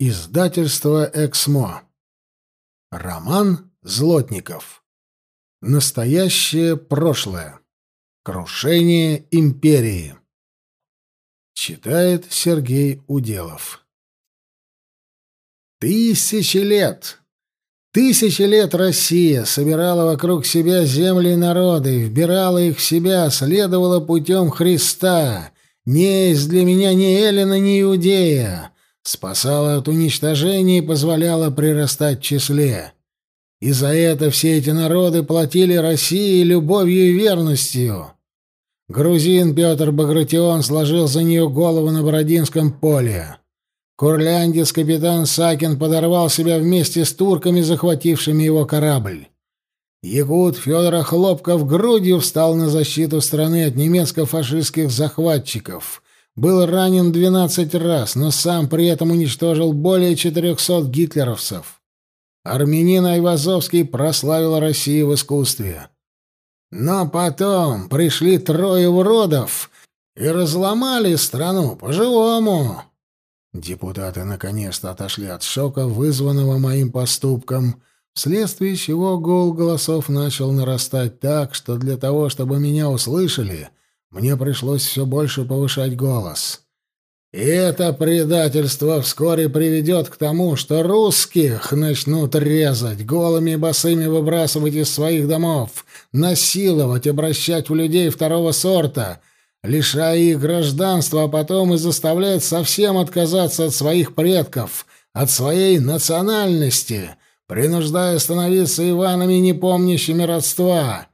Издательство «Эксмо». Роман Злотников. Настоящее прошлое. Крушение империи. Читает Сергей Уделов. Тысячи лет. Тысячи лет Россия собирала вокруг себя земли и народы, вбирала их в себя, следовала путем Христа. Не есть для меня ни Эллина, ни Иудея спасала от уничтожения и позволяла прирастать в числе. И за это все эти народы платили России любовью и верностью. Грузин Петр Багратион сложил за нее голову на Бородинском поле. Курляндец капитан Сакин подорвал себя вместе с турками, захватившими его корабль. Якут Федор Хлопков грудью встал на защиту страны от немецко-фашистских захватчиков — был ранен 12 раз, но сам при этом уничтожил более 400 гитлеровцев. Армянин Айвазовский прославил Россию в искусстве. Но потом пришли трое уродов и разломали страну по-живому. Депутаты наконец-то отошли от шока, вызванного моим поступком, вследствие чего гул голосов начал нарастать так, что для того, чтобы меня услышали, мне пришлось все больше повышать голос. И это предательство вскоре приведет к тому, что русских начнут резать, голыми и босыми выбрасывать из своих домов, насиловать, обращать в людей второго сорта, лишая их гражданства, а потом и заставлять совсем отказаться от своих предков, от своей национальности, принуждая становиться Иванами, не помнящими родства.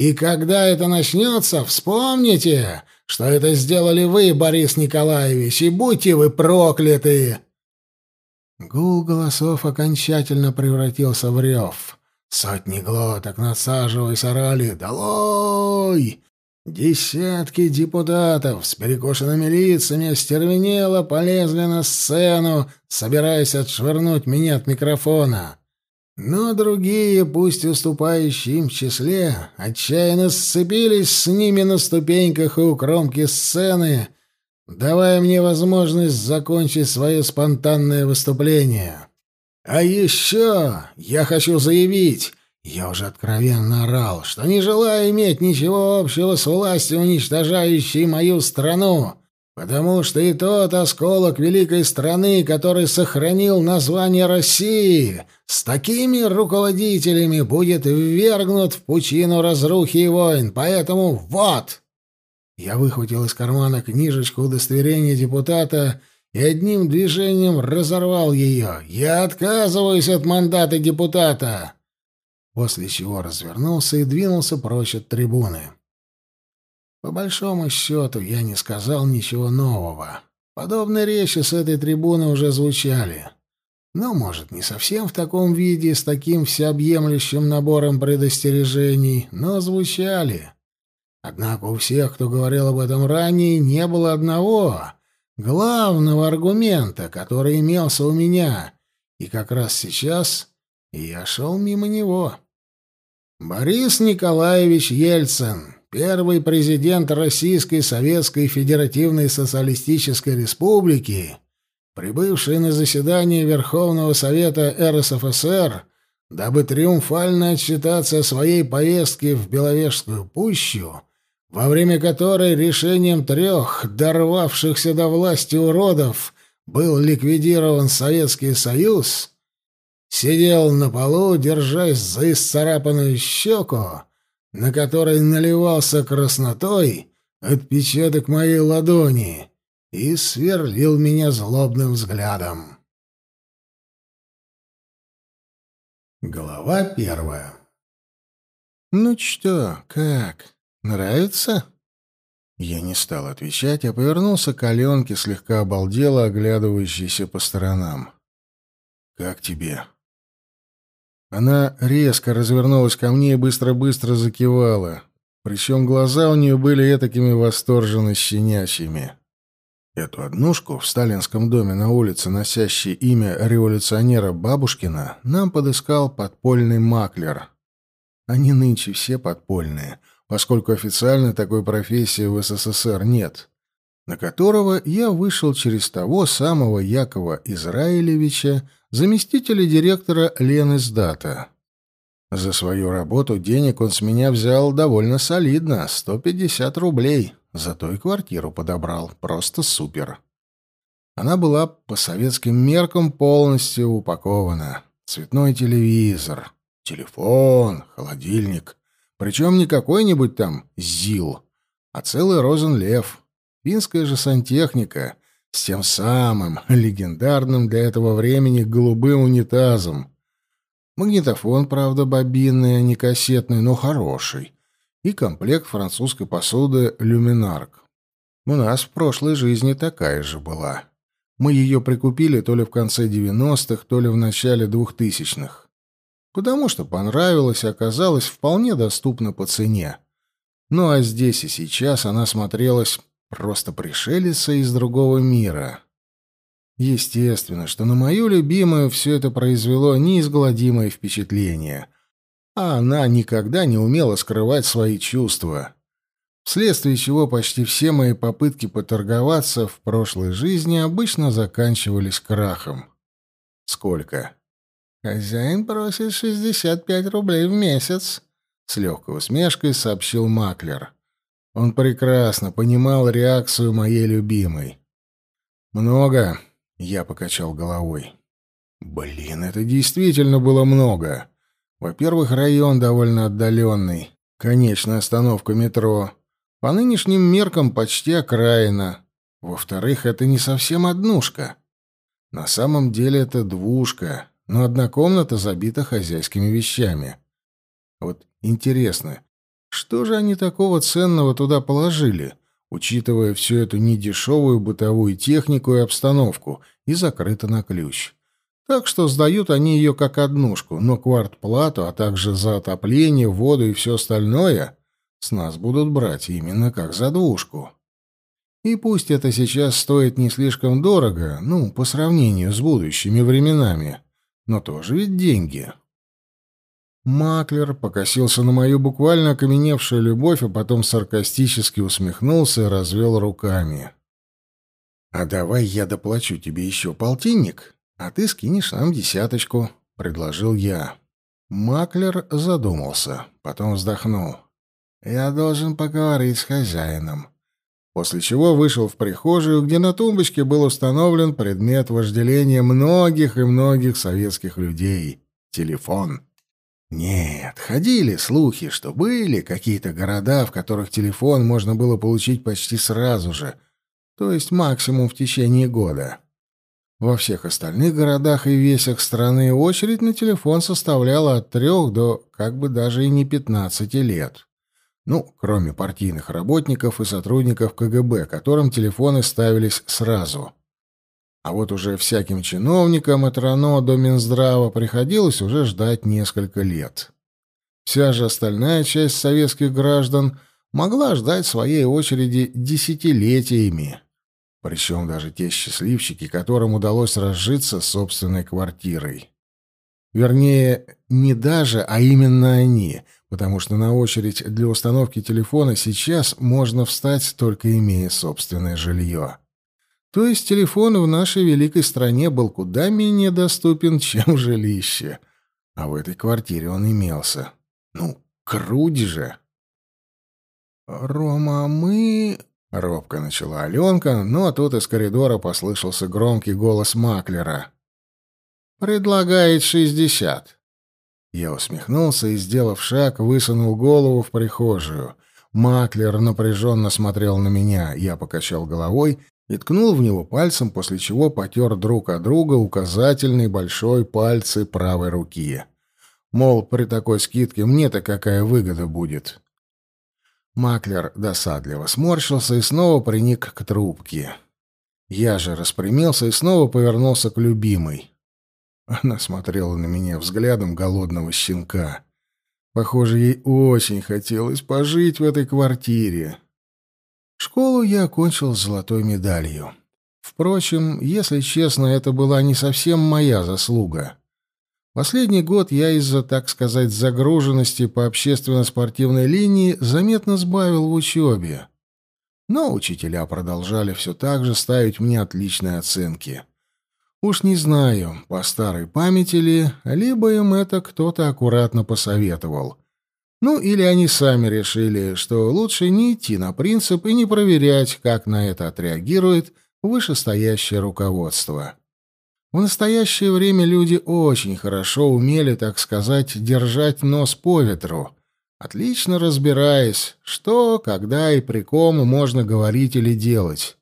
И когда это начнется, вспомните, что это сделали вы, Борис Николаевич, и будьте вы прокляты!» Гул голосов окончательно превратился в рев. Сотни глоток, надсаживаясь, орали «Долой!». Десятки депутатов с перекошенными лицами остервенело полезли на сцену, собираясь отшвырнуть меня от микрофона. Но другие, пусть уступающие им в числе, отчаянно сцепились с ними на ступеньках и у кромки сцены, давая мне возможность закончить свое спонтанное выступление. А еще я хочу заявить, я уже откровенно орал, что не желаю иметь ничего общего с властью, уничтожающей мою страну, потому что и тот осколок великой страны, который сохранил название России, с такими руководителями будет ввергнут в пучину разрухи и войн. Поэтому вот!» Я выхватил из кармана книжечку удостоверения депутата и одним движением разорвал ее. «Я отказываюсь от мандата депутата!» После чего развернулся и двинулся прочь от трибуны. По большому счету, я не сказал ничего нового. Подобные речи с этой трибуны уже звучали. Но, может, не совсем в таком виде, с таким всеобъемлющим набором предостережений, но звучали. Однако у всех, кто говорил об этом ранее, не было одного, главного аргумента, который имелся у меня, и как раз сейчас я шел мимо него. Борис Николаевич Ельцин, первый президент Российской Советской Федеративной Социалистической Республики, прибывший на заседание Верховного Совета РСФСР, дабы триумфально отчитаться о своей поездке в Беловежскую пущу, во время которой решением трех дорвавшихся до власти уродов был ликвидирован Советский Союз, сидел на полу, держась за исцарапанную щеку, на которой наливался краснотой отпечаток моей ладони, и сверлил меня злобным взглядом. Глава первая «Ну что, как? Нравится?» Я не стал отвечать, а повернулся к Аленке, слегка обалдело оглядывающейся по сторонам. «Как тебе?» Она резко развернулась ко мне и быстро-быстро закивала. Причем глаза у нее были этакими восторженно щенячьими. Эту однушку в сталинском доме на улице, носящей имя революционера Бабушкина, нам подыскал подпольный маклер. Они нынче все подпольные, поскольку официально такой профессии в СССР нет. на которого я вышел через того самого Якова Израилевича, заместителя директора Ленэсдата. За свою работу денег он с меня взял довольно солидно, 150 рублей, зато и квартиру подобрал, просто супер. Она была по советским меркам полностью упакована. Цветной телевизор, телефон, холодильник. Причем не какой-нибудь там ЗИЛ, а целый Розенлев. Финская же сантехника с тем самым легендарным для этого времени голубым унитазом. Магнитофон, правда, бобинный, а не кассетный, но хороший. И комплект французской посуды «Люминарк». У нас в прошлой жизни такая же была. Мы ее прикупили то ли в конце 90-х, то ли в начале 2000-х. Потому что понравилось оказалось вполне доступно по цене. Ну а здесь и сейчас она смотрелась просто пришелица из другого мира. Естественно, что на мою любимую все это произвело неизгладимое впечатление, а она никогда не умела скрывать свои чувства вследствие чего почти все мои попытки поторговаться в прошлой жизни обычно заканчивались крахом. Сколько? Хозяин просит 65 рублей в месяц, с легкой усмешкой сообщил маклер. Он прекрасно понимал реакцию моей любимой. Много, я покачал головой. Блин, это действительно было много. Во-первых, район довольно отдаленный. Конечная остановка метро. По нынешним меркам почти окраина. Во-вторых, это не совсем однушка. На самом деле это двушка, но одна комната забита хозяйскими вещами. Вот интересно, что же они такого ценного туда положили, учитывая всю эту недешевую бытовую технику и обстановку, и закрыто на ключ? Так что сдают они ее как однушку, но квартплату, а также за отопление, воду и все остальное с нас будут брать именно как за двушку. И пусть это сейчас стоит не слишком дорого, ну, по сравнению с будущими временами, но тоже ведь деньги. Маклер покосился на мою буквально окаменевшую любовь, а потом саркастически усмехнулся и развел руками. «А давай я доплачу тебе еще полтинник, а ты скинешь нам десяточку», — предложил я. Маклер задумался, потом вздохнул. Я должен поговорить с хозяином. После чего вышел в прихожую, где на тумбочке был установлен предмет вожделения многих и многих советских людей — телефон. Нет, ходили слухи, что были какие-то города, в которых телефон можно было получить почти сразу же, то есть максимум в течение года. Во всех остальных городах и весях страны очередь на телефон составляла от трех до как бы даже и не пятнадцати лет. Ну, кроме партийных работников и сотрудников КГБ, которым телефоны ставились сразу. А вот уже всяким чиновникам от РАНО до Минздрава приходилось уже ждать несколько лет. Вся же остальная часть советских граждан могла ждать своей очереди десятилетиями. Причем даже те счастливчики, которым удалось разжиться собственной квартирой. Вернее, не даже, а именно они — потому что на очередь для установки телефона сейчас можно встать, только имея собственное жилье. То есть телефон в нашей великой стране был куда менее доступен, чем жилище. А в этой квартире он имелся. Ну, круть же! «Рома, мы...» — робко начала Аленка, но тут из коридора послышался громкий голос Маклера. «Предлагает шестьдесят». Я усмехнулся и, сделав шаг, высунул голову в прихожую. Маклер напряженно смотрел на меня. Я покачал головой и ткнул в него пальцем, после чего потер друг от друга указательный большой пальцы правой руки. Мол, при такой скидке мне-то какая выгода будет. Маклер досадливо сморщился и снова приник к трубке. Я же распрямился и снова повернулся к любимой. Она смотрела на меня взглядом голодного щенка. Похоже, ей очень хотелось пожить в этой квартире. Школу я окончил с золотой медалью. Впрочем, если честно, это была не совсем моя заслуга. Последний год я из-за, так сказать, загруженности по общественно-спортивной линии заметно сбавил в учебе. Но учителя продолжали все так же ставить мне отличные оценки. Уж не знаю, по старой памяти ли, либо им это кто-то аккуратно посоветовал. Ну, или они сами решили, что лучше не идти на принцип и не проверять, как на это отреагирует вышестоящее руководство. В настоящее время люди очень хорошо умели, так сказать, держать нос по ветру, отлично разбираясь, что, когда и при ком можно говорить или делать.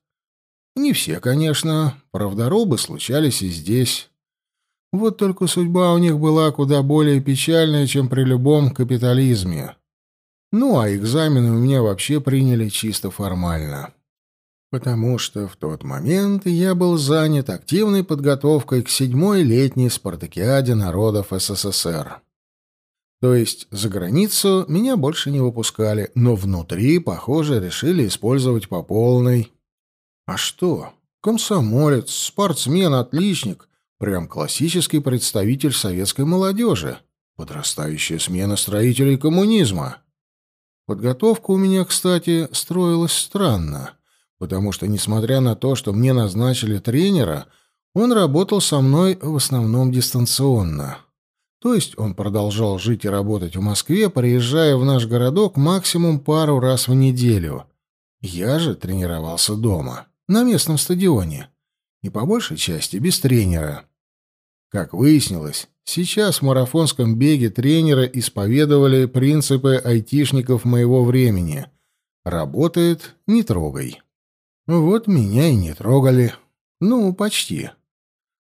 Не все, конечно, правдорубы случались и здесь. Вот только судьба у них была куда более печальная, чем при любом капитализме. Ну, а экзамены у меня вообще приняли чисто формально. Потому что в тот момент я был занят активной подготовкой к седьмой летней спартакиаде народов СССР. То есть за границу меня больше не выпускали, но внутри, похоже, решили использовать по полной. А что? Комсомолец, спортсмен, отличник. Прям классический представитель советской молодежи. Подрастающая смена строителей коммунизма. Подготовка у меня, кстати, строилась странно, потому что, несмотря на то, что мне назначили тренера, он работал со мной в основном дистанционно. То есть он продолжал жить и работать в Москве, приезжая в наш городок максимум пару раз в неделю. Я же тренировался дома, на местном стадионе, и по большей части без тренера. Как выяснилось, сейчас в марафонском беге тренеры исповедовали принципы айтишников моего времени. Работает — не трогай. Вот меня и не трогали. Ну, почти.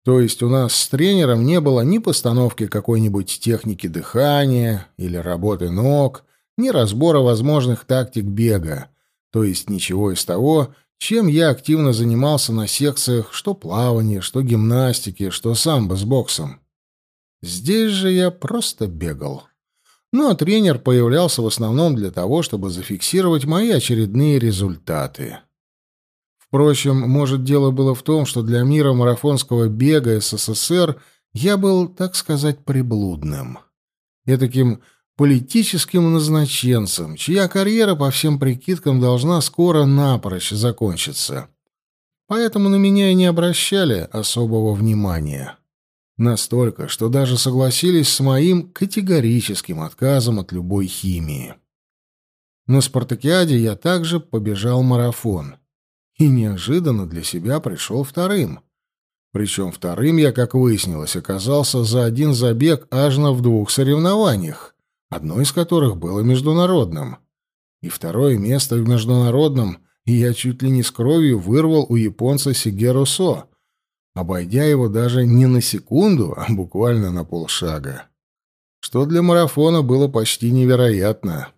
То есть у нас с тренером не было ни постановки какой-нибудь техники дыхания или работы ног, ни разбора возможных тактик бега, то есть ничего из того, чем я активно занимался на секциях что плавания, что гимнастики, что самбо с боксом. Здесь же я просто бегал. Ну а тренер появлялся в основном для того, чтобы зафиксировать мои очередные результаты. Впрочем, может, дело было в том, что для мира марафонского бега СССР я был, так сказать, приблудным. Я таким политическим назначенцем, чья карьера, по всем прикидкам, должна скоро напрочь закончиться. Поэтому на меня и не обращали особого внимания. Настолько, что даже согласились с моим категорическим отказом от любой химии. На спартакиаде я также побежал марафон — и неожиданно для себя пришел вторым. Причем вторым я, как выяснилось, оказался за один забег аж на в двух соревнованиях, одно из которых было международным. И второе место в международном я чуть ли не с кровью вырвал у японца Сигеру Со, обойдя его даже не на секунду, а буквально на полшага. Что для марафона было почти невероятно.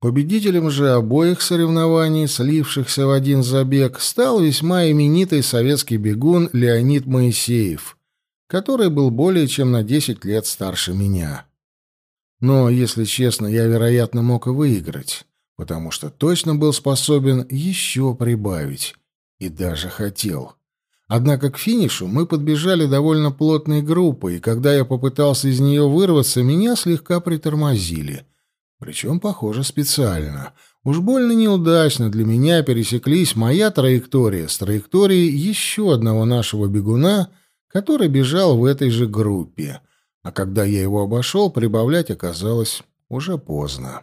Победителем же обоих соревнований, слившихся в один забег, стал весьма именитый советский бегун Леонид Моисеев, который был более чем на 10 лет старше меня. Но, если честно, я, вероятно, мог и выиграть, потому что точно был способен еще прибавить. И даже хотел. Однако к финишу мы подбежали довольно плотной группой, и когда я попытался из нее вырваться, меня слегка притормозили — причем, похоже, специально. Уж больно неудачно для меня пересеклись моя траектория с траекторией еще одного нашего бегуна, который бежал в этой же группе. А когда я его обошел, прибавлять оказалось уже поздно.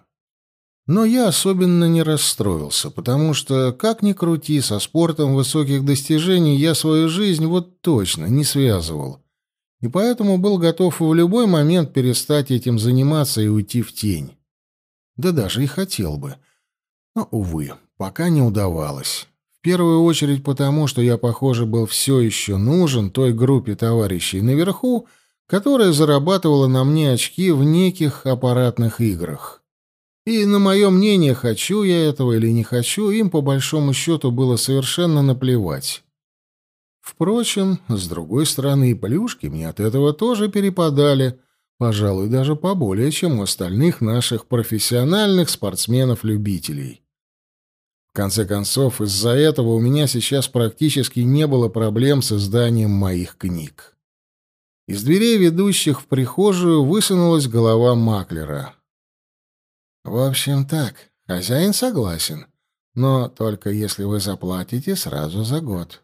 Но я особенно не расстроился, потому что, как ни крути, со спортом высоких достижений я свою жизнь вот точно не связывал. И поэтому был готов в любой момент перестать этим заниматься и уйти в тень. Да даже и хотел бы. Но, увы, пока не удавалось. В первую очередь потому, что я, похоже, был все еще нужен той группе товарищей наверху, которая зарабатывала на мне очки в неких аппаратных играх. И на мое мнение, хочу я этого или не хочу, им по большому счету было совершенно наплевать. Впрочем, с другой стороны, и плюшки мне от этого тоже перепадали — Пожалуй, даже поболее, чем у остальных наших профессиональных спортсменов-любителей. В конце концов, из-за этого у меня сейчас практически не было проблем с изданием моих книг. Из дверей, ведущих в прихожую, высунулась голова маклера. «В общем так, хозяин согласен. Но только если вы заплатите сразу за год.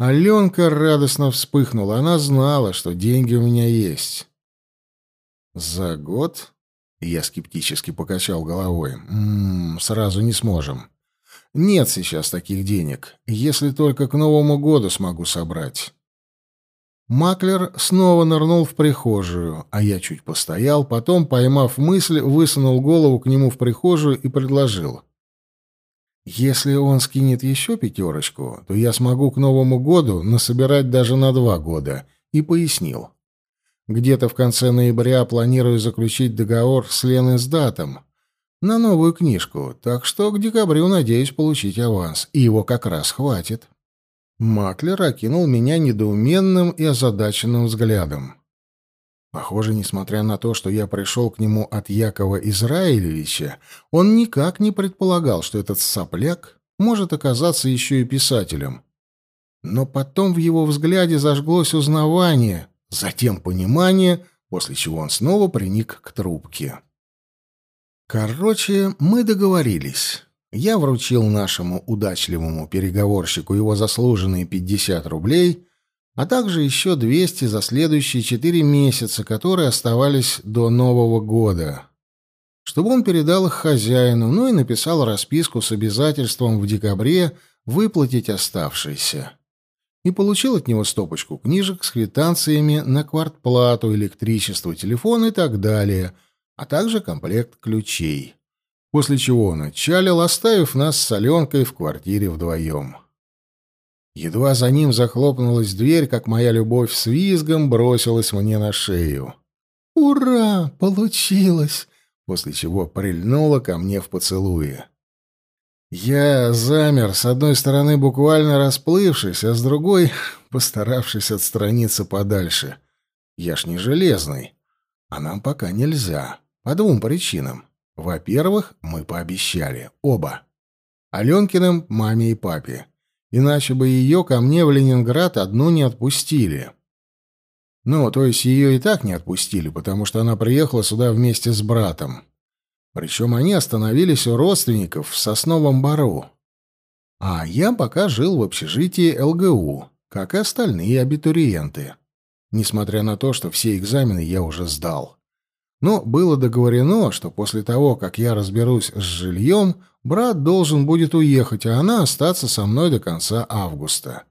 Аленка радостно вспыхнула. Она знала, что деньги у меня есть. «За год?» Я скептически покачал головой. «М -м, «Сразу не сможем. Нет сейчас таких денег. Если только к Новому году смогу собрать». Маклер снова нырнул в прихожую, а я чуть постоял, потом, поймав мысль, высунул голову к нему в прихожую и предложил. «Если он скинет еще пятерочку, то я смогу к Новому году насобирать даже на два года», и пояснил. Где-то в конце ноября планирую заключить договор с Леной с датом на новую книжку, так что к декабрю надеюсь получить аванс, и его как раз хватит. Маклер окинул меня недоуменным и озадаченным взглядом. Похоже, несмотря на то, что я пришел к нему от Якова Израилевича, он никак не предполагал, что этот сопляк может оказаться еще и писателем. Но потом в его взгляде зажглось узнавание, затем понимание, после чего он снова приник к трубке. Короче, мы договорились. Я вручил нашему удачливому переговорщику его заслуженные 50 рублей, а также еще 200 за следующие 4 месяца, которые оставались до Нового года, чтобы он передал их хозяину, ну и написал расписку с обязательством в декабре выплатить оставшиеся и получил от него стопочку книжек с квитанциями на квартплату, электричество, телефон и так далее, а также комплект ключей. После чего он отчалил, оставив нас с Аленкой в квартире вдвоем. Едва за ним захлопнулась дверь, как моя любовь с визгом бросилась мне на шею. «Ура! Получилось!» После чего прильнула ко мне в поцелуе. Я замер, с одной стороны буквально расплывшись, а с другой постаравшись отстраниться подальше. Я ж не железный. А нам пока нельзя. По двум причинам. Во-первых, мы пообещали. Оба. Аленкиным, маме и папе. Иначе бы ее ко мне в Ленинград одну не отпустили. Ну, то есть ее и так не отпустили, потому что она приехала сюда вместе с братом. Причем они остановились у родственников в Сосновом Бару. А я пока жил в общежитии ЛГУ, как и остальные абитуриенты. Несмотря на то, что все экзамены я уже сдал. Но было договорено, что после того, как я разберусь с жильем, брат должен будет уехать, а она остаться со мной до конца августа.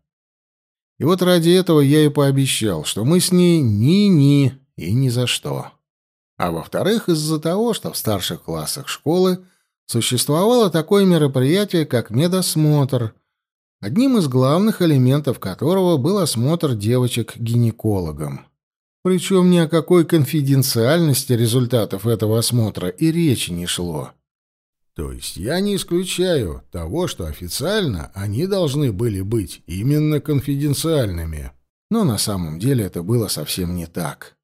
И вот ради этого я и пообещал, что мы с ней ни-ни и ни за что а во-вторых, из-за того, что в старших классах школы существовало такое мероприятие, как медосмотр, одним из главных элементов которого был осмотр девочек гинекологом. Причем ни о какой конфиденциальности результатов этого осмотра и речи не шло. То есть я не исключаю того, что официально они должны были быть именно конфиденциальными. Но на самом деле это было совсем не так.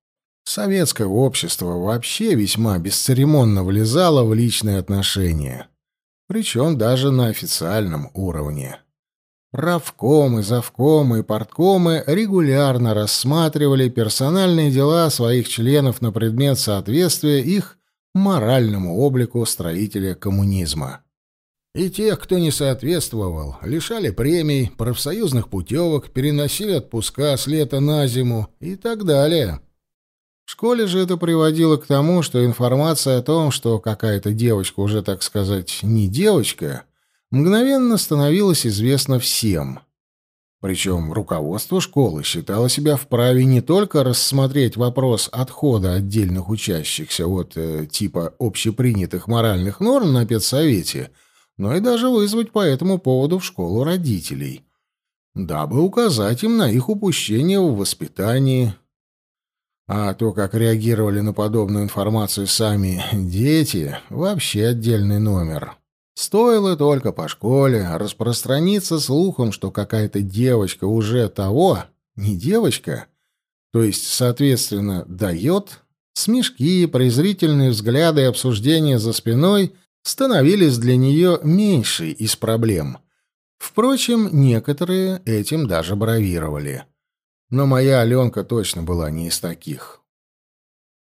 Советское общество вообще весьма бесцеремонно влезало в личные отношения, причем даже на официальном уровне. Правкомы, завкомы и порткомы регулярно рассматривали персональные дела своих членов на предмет соответствия их моральному облику строителя коммунизма. И тех, кто не соответствовал, лишали премий, профсоюзных путевок, переносили отпуска с лета на зиму и так далее. В школе же это приводило к тому, что информация о том, что какая-то девочка уже, так сказать, не девочка, мгновенно становилась известна всем. Причем руководство школы считало себя вправе не только рассмотреть вопрос отхода отдельных учащихся от э, типа общепринятых моральных норм на педсовете, но и даже вызвать по этому поводу в школу родителей, дабы указать им на их упущение в воспитании, а то, как реагировали на подобную информацию сами дети, вообще отдельный номер. Стоило только по школе распространиться слухом, что какая-то девочка уже того, не девочка, то есть, соответственно, дает, смешки, презрительные взгляды и обсуждения за спиной становились для нее меньшей из проблем. Впрочем, некоторые этим даже бравировали. Но моя Аленка точно была не из таких.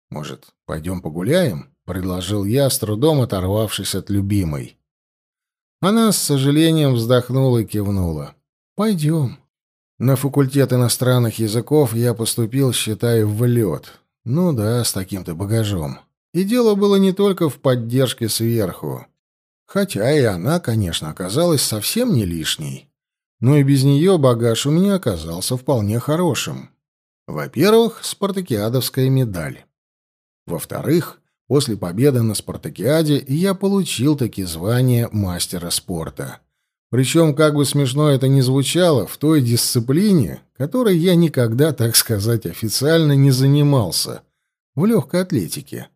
«Может, пойдем погуляем?» — предложил я, с трудом оторвавшись от любимой. Она с сожалением вздохнула и кивнула. «Пойдем». На факультет иностранных языков я поступил, считай, в лед. Ну да, с таким-то багажом. И дело было не только в поддержке сверху. Хотя и она, конечно, оказалась совсем не лишней. Но и без нее багаж у меня оказался вполне хорошим. Во-первых, спартакиадовская медаль. Во-вторых, после победы на спартакиаде я получил таки звание мастера спорта. Причем, как бы смешно это ни звучало, в той дисциплине, которой я никогда, так сказать, официально не занимался, в легкой атлетике.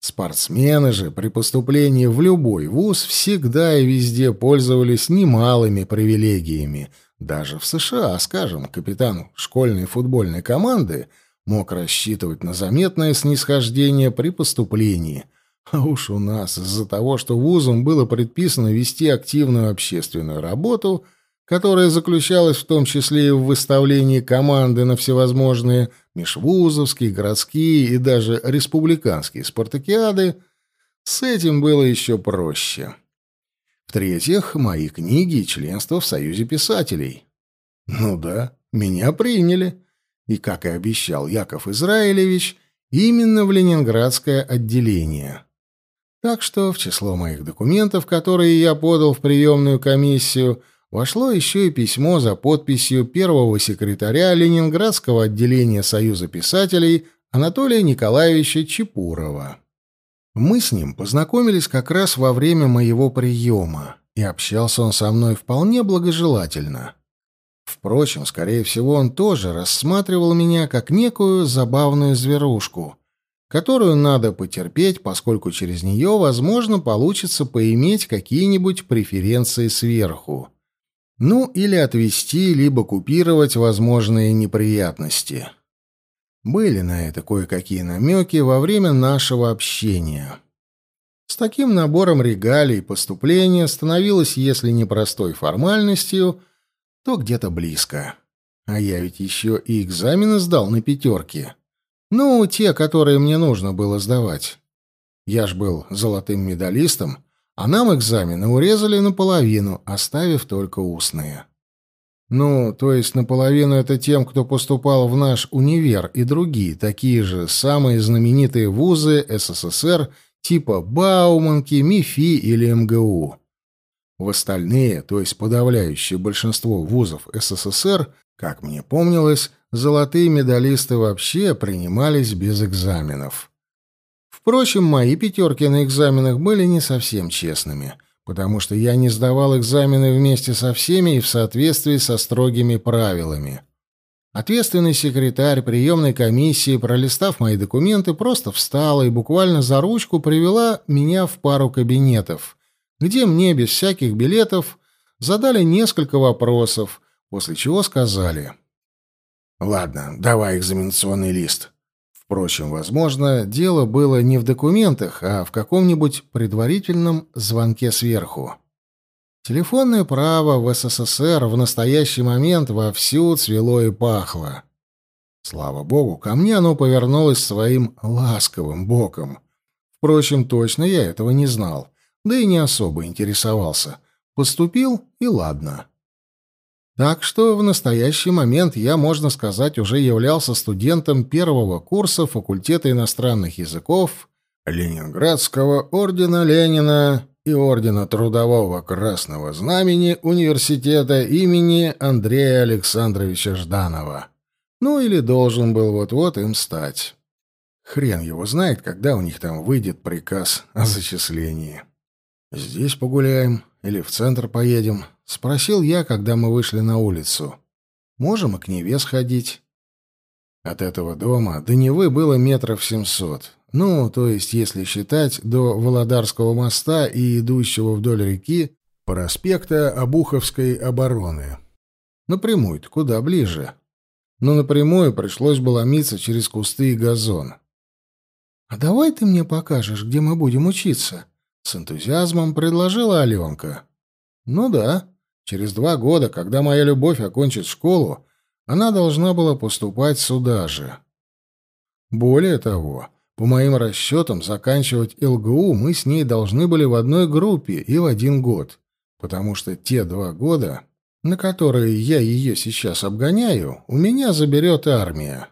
Спортсмены же при поступлении в любой вуз всегда и везде пользовались немалыми привилегиями. Даже в США, скажем, капитан школьной футбольной команды мог рассчитывать на заметное снисхождение при поступлении. А уж у нас из-за того, что вузам было предписано вести активную общественную работу – которая заключалась в том числе и в выставлении команды на всевозможные межвузовские, городские и даже республиканские спартакиады, с этим было еще проще. В-третьих, мои книги и членство в Союзе писателей. Ну да, меня приняли. И, как и обещал Яков Израилевич, именно в ленинградское отделение. Так что в число моих документов, которые я подал в приемную комиссию, вошло еще и письмо за подписью первого секретаря Ленинградского отделения Союза писателей Анатолия Николаевича Чепурова. Мы с ним познакомились как раз во время моего приема, и общался он со мной вполне благожелательно. Впрочем, скорее всего, он тоже рассматривал меня как некую забавную зверушку, которую надо потерпеть, поскольку через нее, возможно, получится поиметь какие-нибудь преференции сверху. Ну, или отвести, либо купировать возможные неприятности. Были на это кое-какие намеки во время нашего общения. С таким набором регалий поступление становилось, если не простой формальностью, то где-то близко. А я ведь еще и экзамены сдал на пятерки. Ну, те, которые мне нужно было сдавать. Я ж был золотым медалистом, а нам экзамены урезали наполовину, оставив только устные. Ну, то есть наполовину это тем, кто поступал в наш универ и другие, такие же самые знаменитые вузы СССР типа Бауманки, МИФИ или МГУ. В остальные, то есть подавляющее большинство вузов СССР, как мне помнилось, золотые медалисты вообще принимались без экзаменов. Впрочем, мои пятерки на экзаменах были не совсем честными, потому что я не сдавал экзамены вместе со всеми и в соответствии со строгими правилами. Ответственный секретарь приемной комиссии, пролистав мои документы, просто встала и буквально за ручку привела меня в пару кабинетов, где мне без всяких билетов задали несколько вопросов, после чего сказали «Ладно, давай экзаменационный лист». Впрочем, возможно, дело было не в документах, а в каком-нибудь предварительном звонке сверху. Телефонное право в СССР в настоящий момент вовсю цвело и пахло. Слава богу, ко мне оно повернулось своим ласковым боком. Впрочем, точно я этого не знал, да и не особо интересовался. Поступил, и ладно. Так что в настоящий момент я, можно сказать, уже являлся студентом первого курса факультета иностранных языков Ленинградского ордена Ленина и ордена Трудового Красного Знамени университета имени Андрея Александровича Жданова. Ну или должен был вот-вот им стать. Хрен его знает, когда у них там выйдет приказ о зачислении. Здесь погуляем или в центр поедем, — спросил я, когда мы вышли на улицу. «Можем и к Неве сходить». От этого дома до Невы было метров семьсот. Ну, то есть, если считать, до Володарского моста и идущего вдоль реки проспекта Обуховской обороны. Напрямую-то куда ближе. Но напрямую пришлось бы ломиться через кусты и газон. «А давай ты мне покажешь, где мы будем учиться?» — с энтузиазмом предложила Аленка. «Ну да. Через два года, когда моя любовь окончит школу, она должна была поступать сюда же. Более того, по моим расчетам, заканчивать ЛГУ мы с ней должны были в одной группе и в один год. потому что те два года, на которые я ее сейчас обгоняю, у меня заберет армия.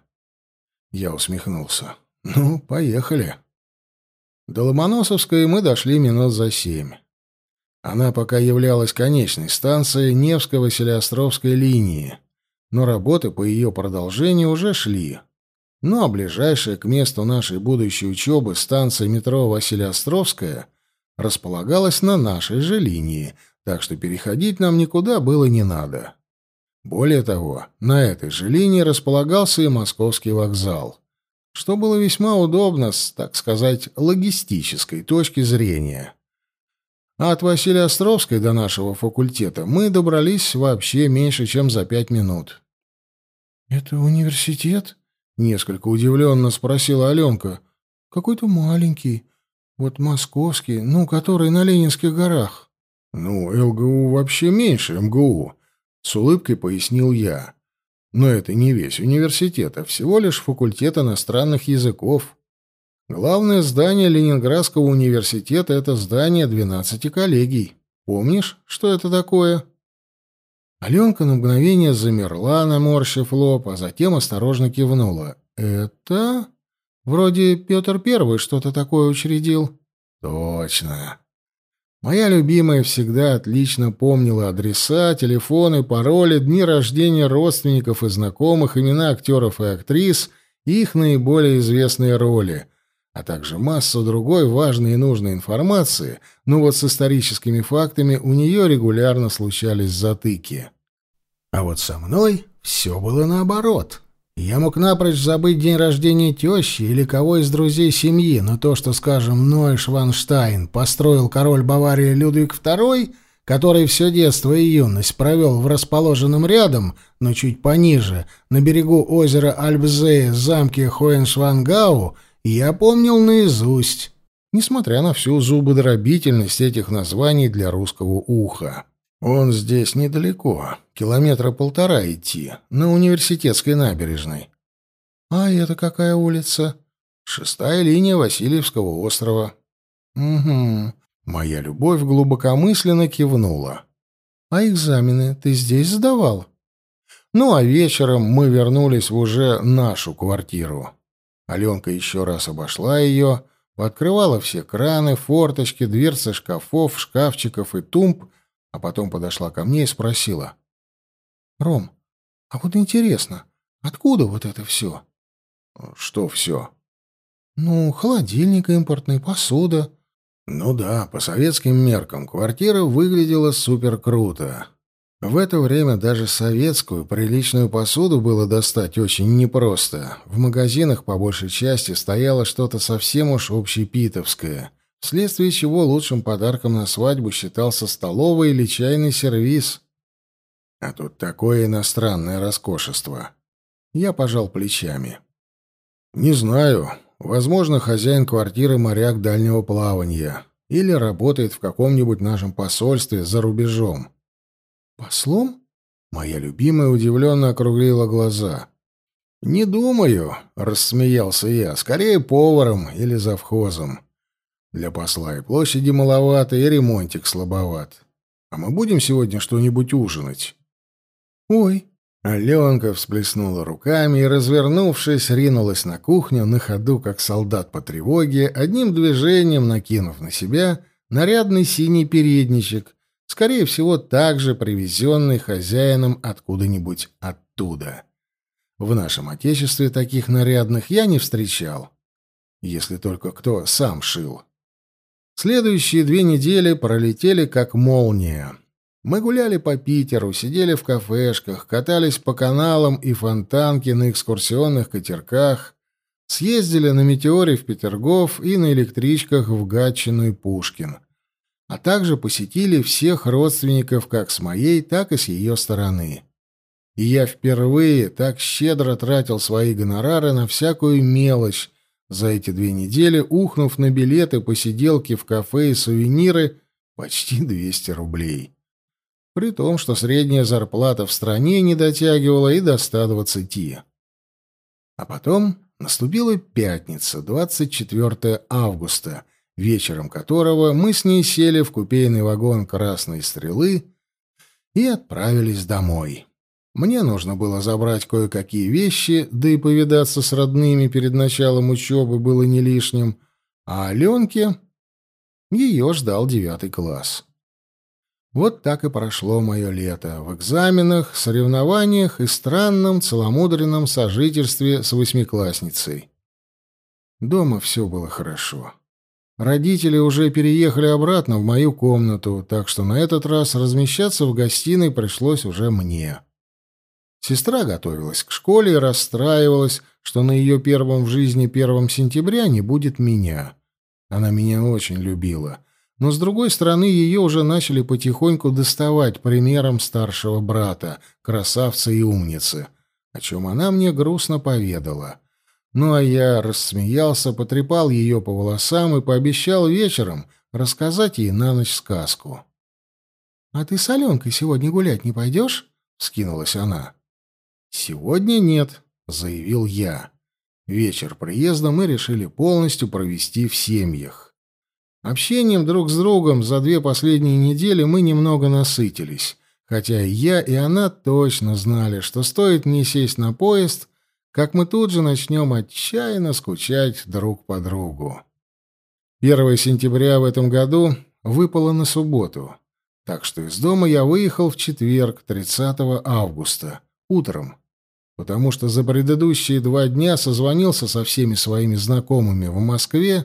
Я усмехнулся. Ну, поехали. До Ломоносовской мы дошли минут за семь. Она пока являлась конечной станцией Невско-Василиостровской линии, но работы по ее продолжению уже шли. Ну а ближайшая к месту нашей будущей учебы станция метро Василиостровская располагалась на нашей же линии, так что переходить нам никуда было не надо. Более того, на этой же линии располагался и московский вокзал, что было весьма удобно с, так сказать, логистической точки зрения. А от Василия Островской до нашего факультета мы добрались вообще меньше, чем за пять минут. «Это университет?» Несколько удивленно спросила Аленка. Какой-то маленький. Вот московский, ну, который на Ленинских горах. Ну, ЛГУ вообще меньше МГУ, с улыбкой пояснил я. Но это не весь университет, а всего лишь факультет иностранных языков. Главное здание Ленинградского университета — это здание двенадцати коллегий. Помнишь, что это такое? Аленка на мгновение замерла, наморщив лоб, а затем осторожно кивнула. «Это...» «Вроде Петр Первый что-то такое учредил». «Точно». Моя любимая всегда отлично помнила адреса, телефоны, пароли, дни рождения родственников и знакомых, имена актеров и актрис их наиболее известные роли, а также массу другой важной и нужной информации, но вот с историческими фактами у нее регулярно случались затыки. А вот со мной все было наоборот. Я мог напрочь забыть день рождения тещи или кого из друзей семьи, но то, что, скажем, Ной Шванштайн построил король Баварии Людвиг II, который все детство и юность провел в расположенном рядом, но чуть пониже, на берегу озера Альбзея, замке Хоеншвангау, я помнил наизусть, несмотря на всю зубодробительность этих названий для русского уха. Он здесь недалеко, километра полтора идти, на университетской набережной. А это какая улица? Шестая линия Васильевского острова. Угу. Моя любовь глубокомысленно кивнула. А экзамены ты здесь сдавал? Ну, а вечером мы вернулись в уже нашу квартиру. Аленка еще раз обошла ее, открывала все краны, форточки, дверцы шкафов, шкафчиков и тумб — а потом подошла ко мне и спросила. «Ром, а вот интересно, откуда вот это все?» «Что все?» «Ну, холодильник импортный, посуда». «Ну да, по советским меркам квартира выглядела супер круто. В это время даже советскую приличную посуду было достать очень непросто. В магазинах по большей части стояло что-то совсем уж общепитовское вследствие чего лучшим подарком на свадьбу считался столовый или чайный сервиз. А тут такое иностранное роскошество. Я пожал плечами. Не знаю, возможно, хозяин квартиры моряк дальнего плавания или работает в каком-нибудь нашем посольстве за рубежом. Послом? Моя любимая удивленно округлила глаза. «Не думаю», — рассмеялся я, — «скорее поваром или завхозом. Для посла и площади маловато, и ремонтик слабоват. А мы будем сегодня что-нибудь ужинать?» «Ой!» Аленка всплеснула руками и, развернувшись, ринулась на кухню на ходу, как солдат по тревоге, одним движением накинув на себя нарядный синий передничек, скорее всего, также привезенный хозяином откуда-нибудь оттуда. В нашем отечестве таких нарядных я не встречал, если только кто сам шил. Следующие две недели пролетели как молния. Мы гуляли по Питеру, сидели в кафешках, катались по каналам и фонтанке на экскурсионных катерках, съездили на метеоре в Петергоф и на электричках в Гатчину и Пушкин, а также посетили всех родственников как с моей, так и с ее стороны. И я впервые так щедро тратил свои гонорары на всякую мелочь, за эти две недели, ухнув на билеты, посиделки в кафе и сувениры, почти 200 рублей. При том, что средняя зарплата в стране не дотягивала и до 120. А потом наступила пятница, 24 августа, вечером которого мы с ней сели в купейный вагон «Красной стрелы» и отправились домой. Мне нужно было забрать кое-какие вещи, да и повидаться с родными перед началом учебы было не лишним, а Аленке ее ждал девятый класс. Вот так и прошло мое лето. В экзаменах, соревнованиях и странном целомудренном сожительстве с восьмиклассницей. Дома все было хорошо. Родители уже переехали обратно в мою комнату, так что на этот раз размещаться в гостиной пришлось уже мне. Сестра готовилась к школе и расстраивалась, что на ее первом в жизни первом сентября не будет меня. Она меня очень любила. Но, с другой стороны, ее уже начали потихоньку доставать примером старшего брата, красавца и умницы, о чем она мне грустно поведала. Ну, а я рассмеялся, потрепал ее по волосам и пообещал вечером рассказать ей на ночь сказку. — А ты с Аленкой сегодня гулять не пойдешь? — скинулась она. «Сегодня нет», — заявил я. Вечер приезда мы решили полностью провести в семьях. Общением друг с другом за две последние недели мы немного насытились, хотя и я, и она точно знали, что стоит мне сесть на поезд, как мы тут же начнем отчаянно скучать друг по другу. 1 сентября в этом году выпало на субботу, так что из дома я выехал в четверг, 30 августа, утром, потому что за предыдущие два дня созвонился со всеми своими знакомыми в Москве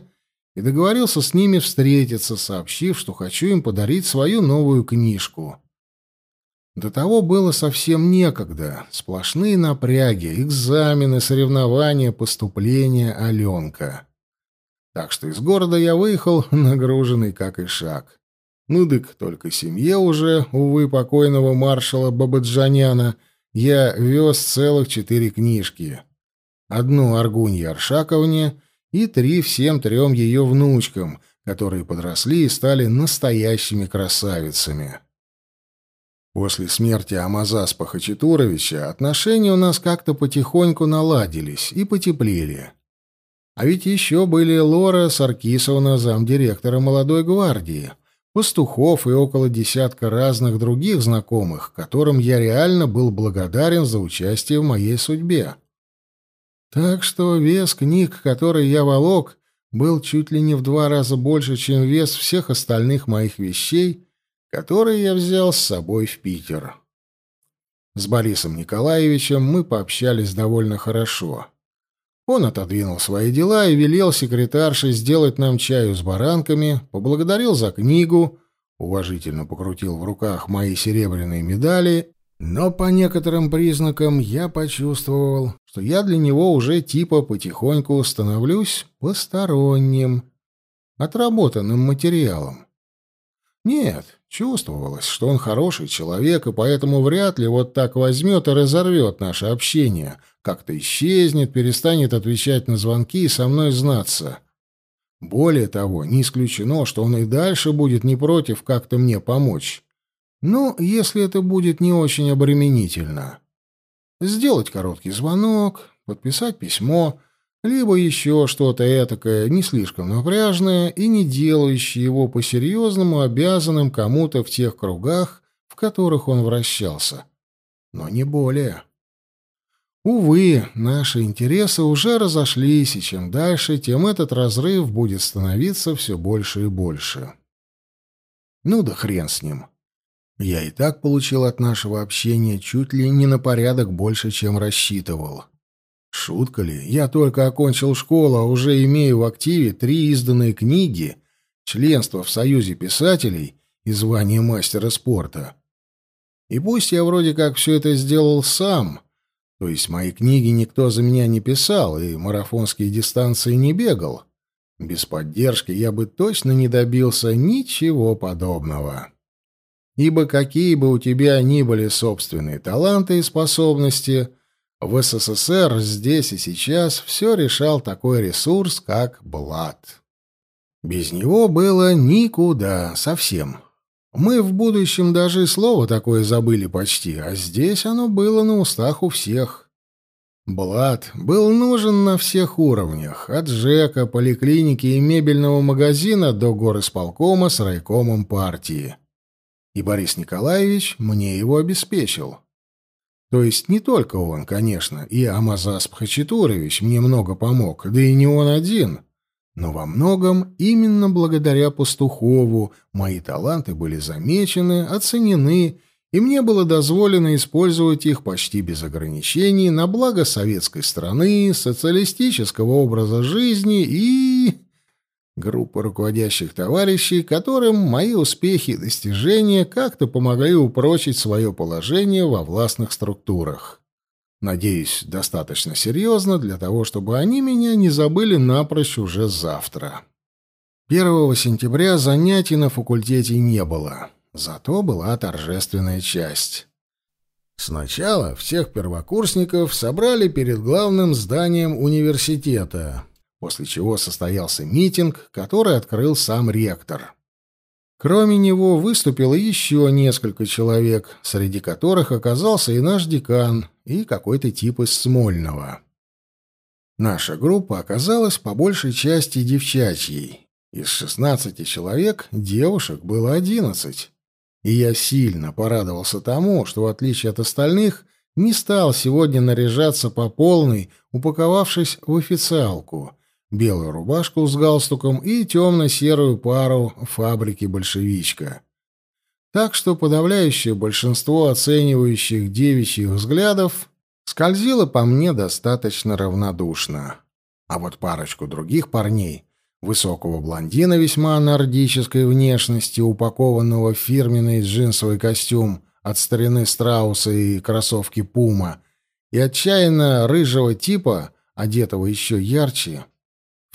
и договорился с ними встретиться, сообщив, что хочу им подарить свою новую книжку. До того было совсем некогда. Сплошные напряги, экзамены, соревнования, поступления, Аленка. Так что из города я выехал, нагруженный как и шаг. Ну дык, только семье уже, увы, покойного маршала Бабаджаняна — я вез целых четыре книжки. Одну Аргунье Аршаковне и три всем трем ее внучкам, которые подросли и стали настоящими красавицами. После смерти Амазаспа Хачатуровича отношения у нас как-то потихоньку наладились и потеплели. А ведь еще были Лора Саркисовна, замдиректора молодой гвардии — пастухов и около десятка разных других знакомых, которым я реально был благодарен за участие в моей судьбе. Так что вес книг, которые я волок, был чуть ли не в два раза больше, чем вес всех остальных моих вещей, которые я взял с собой в Питер. С Борисом Николаевичем мы пообщались довольно хорошо. Он отодвинул свои дела и велел секретарше сделать нам чаю с баранками, поблагодарил за книгу, уважительно покрутил в руках мои серебряные медали, но по некоторым признакам я почувствовал, что я для него уже типа потихоньку становлюсь посторонним, отработанным материалом. Нет, чувствовалось, что он хороший человек, и поэтому вряд ли вот так возьмет и разорвет наше общение — как-то исчезнет, перестанет отвечать на звонки и со мной знаться. Более того, не исключено, что он и дальше будет не против как-то мне помочь. Ну, если это будет не очень обременительно. Сделать короткий звонок, подписать письмо, либо еще что-то этакое, не слишком напряжное и не делающее его по-серьезному обязанным кому-то в тех кругах, в которых он вращался. Но не более. Увы, наши интересы уже разошлись, и чем дальше, тем этот разрыв будет становиться все больше и больше. Ну да хрен с ним. Я и так получил от нашего общения чуть ли не на порядок больше, чем рассчитывал. Шутка ли? Я только окончил школу, а уже имею в активе три изданные книги, членство в Союзе писателей и звание мастера спорта. И пусть я вроде как все это сделал сам — то есть мои книги никто за меня не писал и марафонские дистанции не бегал. Без поддержки я бы точно не добился ничего подобного. Ибо какие бы у тебя ни были собственные таланты и способности, в СССР здесь и сейчас все решал такой ресурс, как блат. Без него было никуда совсем. Мы в будущем даже и слово такое забыли почти, а здесь оно было на устах у всех. Блад был нужен на всех уровнях, от ЖЭКа, поликлиники и мебельного магазина до горосполкома с райкомом партии. И Борис Николаевич мне его обеспечил. То есть не только он, конечно, и Амазасп Хачатурович мне много помог, да и не он один. Но во многом именно благодаря Пастухову мои таланты были замечены, оценены и мне было дозволено использовать их почти без ограничений на благо советской страны, социалистического образа жизни и... группы руководящих товарищей, которым мои успехи и достижения как-то помогли упрочить свое положение во властных структурах. Надеюсь, достаточно серьезно для того, чтобы они меня не забыли напрочь уже завтра. 1 сентября занятий на факультете не было. Зато была торжественная часть. Сначала всех первокурсников собрали перед главным зданием университета, после чего состоялся митинг, который открыл сам ректор. Кроме него выступило еще несколько человек, среди которых оказался и наш декан, и какой-то тип из Смольного. Наша группа оказалась по большей части девчачьей. Из 16 человек девушек было 11. И я сильно порадовался тому, что, в отличие от остальных, не стал сегодня наряжаться по полной, упаковавшись в официалку, белую рубашку с галстуком и темно-серую пару фабрики «Большевичка». Так что подавляющее большинство оценивающих девичьих взглядов скользило по мне достаточно равнодушно. А вот парочку других парней высокого блондина весьма нордической внешности, упакованного в фирменный джинсовый костюм от старины Страуса и кроссовки Пума, и отчаянно рыжего типа, одетого еще ярче,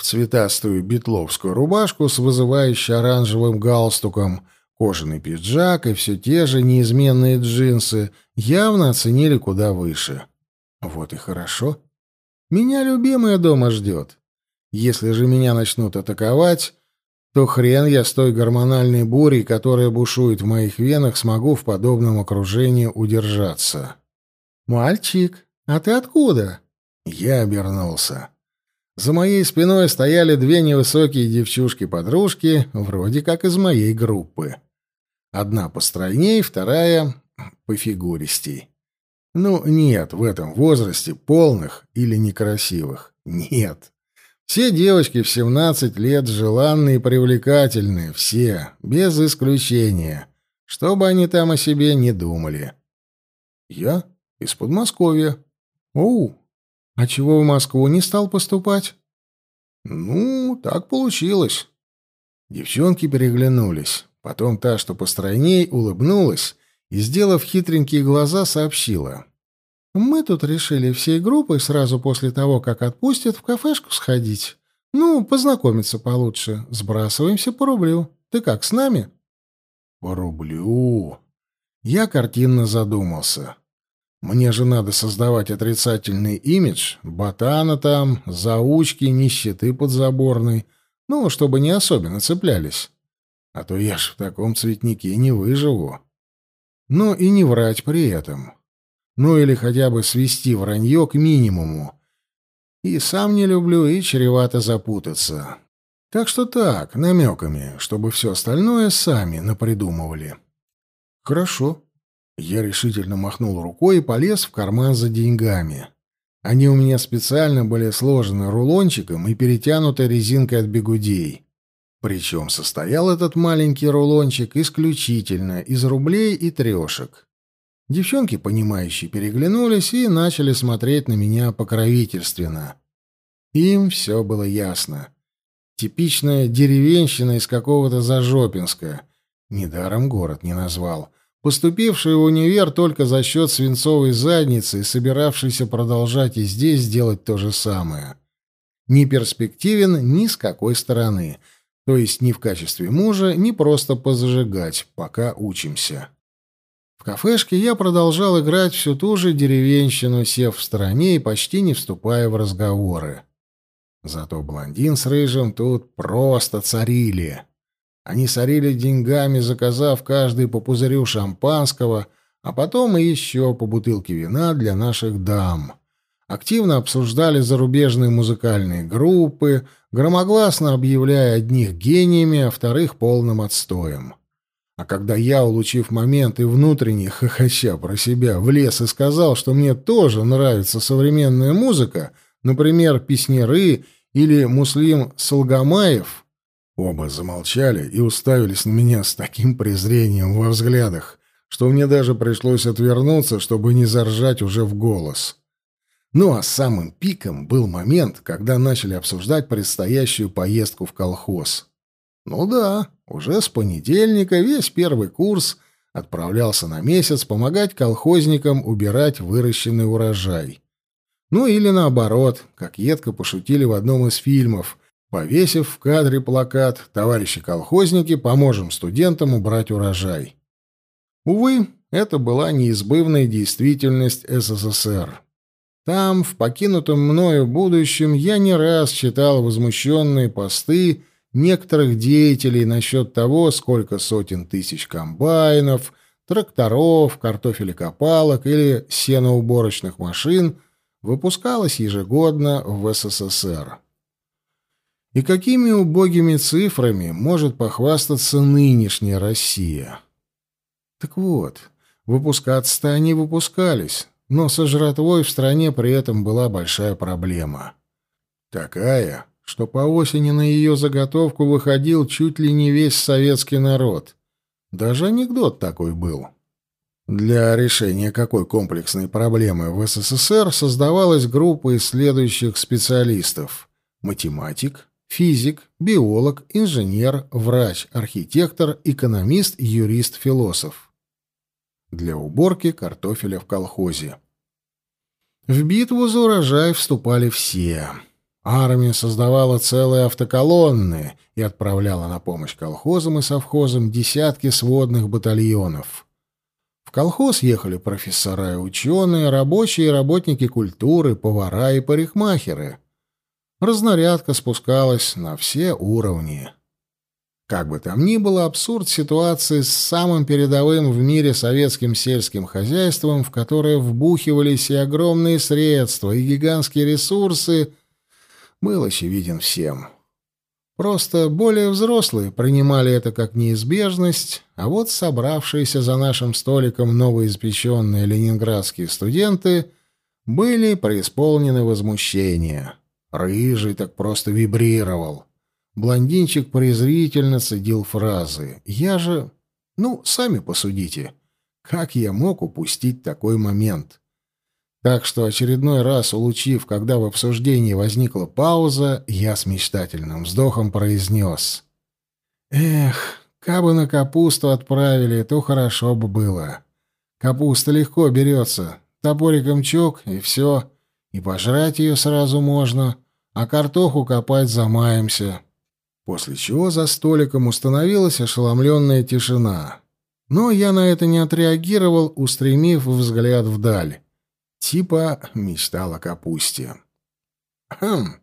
в цветастую битловскую рубашку с вызывающе оранжевым галстуком, кожаный пиджак и все те же неизменные джинсы явно оценили куда выше. Вот и хорошо. Меня любимая дома ждет. Если же меня начнут атаковать, то хрен я с той гормональной бурей, которая бушует в моих венах, смогу в подобном окружении удержаться. «Мальчик, а ты откуда?» Я обернулся. За моей спиной стояли две невысокие девчушки-подружки, вроде как из моей группы. Одна постройней, вторая пофигуристей. Ну, нет в этом возрасте полных или некрасивых. Нет. Все девочки в 17 лет желанные и привлекательные, все, без исключения, что бы они там о себе не думали. Я из Подмосковья. Оу, а чего в Москву не стал поступать? Ну, так получилось. Девчонки переглянулись. Потом та, что постройней, улыбнулась и, сделав хитренькие глаза, сообщила. Мы тут решили всей группой сразу после того, как отпустят, в кафешку сходить. Ну, познакомиться получше. Сбрасываемся по рублю. Ты как, с нами? По рублю. Я картинно задумался. Мне же надо создавать отрицательный имидж, ботана там, заучки, нищеты подзаборной, ну, чтобы не особенно цеплялись. А то я ж в таком цветнике не выживу. Ну и не врать при этом. Ну или хотя бы свести вранье к минимуму. И сам не люблю, и чревато запутаться. Так что так, намеками, чтобы все остальное сами напридумывали. Хорошо. Я решительно махнул рукой и полез в карман за деньгами. Они у меня специально были сложены рулончиком и перетянуты резинкой от бегудей. Причем состоял этот маленький рулончик исключительно из рублей и трешек. Девчонки, понимающие, переглянулись и начали смотреть на меня покровительственно. Им все было ясно. Типичная деревенщина из какого-то Зажопинска. Недаром город не назвал. Поступивший в универ только за счет свинцовой задницы и собиравшийся продолжать и здесь делать то же самое. Не перспективен ни с какой стороны. То есть ни в качестве мужа, ни просто позажигать, пока учимся. В кафешке я продолжал играть всю ту же деревенщину, сев в стороне и почти не вступая в разговоры. Зато блондин с рыжим тут просто царили. Они царили деньгами, заказав каждый по пузырю шампанского, а потом и еще по бутылке вина для наших дам. активно обсуждали зарубежные музыкальные группы, громогласно объявляя одних гениями, а вторых полным отстоем. А когда я, улучив момент и внутренне хохоча про себя, влез и сказал, что мне тоже нравится современная музыка, например, песняры или Муслим Салгамаев, оба замолчали и уставились на меня с таким презрением во взглядах, что мне даже пришлось отвернуться, чтобы не заржать уже в голос. Ну а самым пиком был момент, когда начали обсуждать предстоящую поездку в колхоз. Ну да, уже с понедельника весь первый курс отправлялся на месяц помогать колхозникам убирать выращенный урожай. Ну или наоборот, как едко пошутили в одном из фильмов, повесив в кадре плакат «Товарищи колхозники, поможем студентам убрать урожай». Увы, это была неизбывная действительность СССР. Там, в покинутом мною будущем, я не раз читал возмущенные посты некоторых деятелей насчет того, сколько сотен тысяч комбайнов, тракторов, картофелекопалок или сеноуборочных машин выпускалось ежегодно в СССР. И какими убогими цифрами может похвастаться нынешняя Россия? Так вот, выпускаться-то они выпускались, но со жратвой в стране при этом была большая проблема. Такая, что по осени на ее заготовку выходил чуть ли не весь советский народ. Даже анекдот такой был. Для решения какой комплексной проблемы в СССР создавалась группа из следующих специалистов. Математик, физик, биолог, инженер, врач, архитектор, экономист, юрист, философ. Для уборки картофеля в колхозе. В битву за урожай вступали все. Армия создавала целые автоколонны и отправляла на помощь колхозам и совхозам десятки сводных батальонов. В колхоз ехали профессора и ученые, рабочие и работники культуры, повара и парикмахеры. Разнарядка спускалась на все уровни. Как бы там ни было, абсурд ситуации с самым передовым в мире советским сельским хозяйством, в которое вбухивались и огромные средства, и гигантские ресурсы — был очевиден всем. Просто более взрослые принимали это как неизбежность, а вот собравшиеся за нашим столиком новоиспеченные ленинградские студенты были преисполнены возмущения. Рыжий так просто вибрировал. Блондинчик презрительно цедил фразы. «Я же...» «Ну, сами посудите. Как я мог упустить такой момент?» Так что очередной раз улучив, когда в обсуждении возникла пауза, я с мечтательным вздохом произнес. «Эх, кабы на капусту отправили, то хорошо бы было. Капуста легко берется, топориком чок, и все, и пожрать ее сразу можно, а картоху копать замаемся». После чего за столиком установилась ошеломленная тишина. Но я на это не отреагировал, устремив взгляд вдаль. Типа мечтал о капусте. «Хм,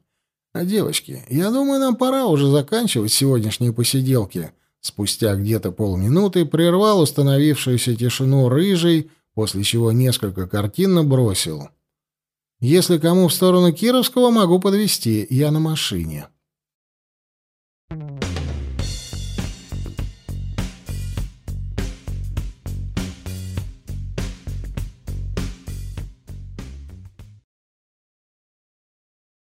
а девочки, я думаю, нам пора уже заканчивать сегодняшние посиделки». Спустя где-то полминуты прервал установившуюся тишину рыжий, после чего несколько картинно бросил. Если кому в сторону Кировского, могу подвести. Я на машине.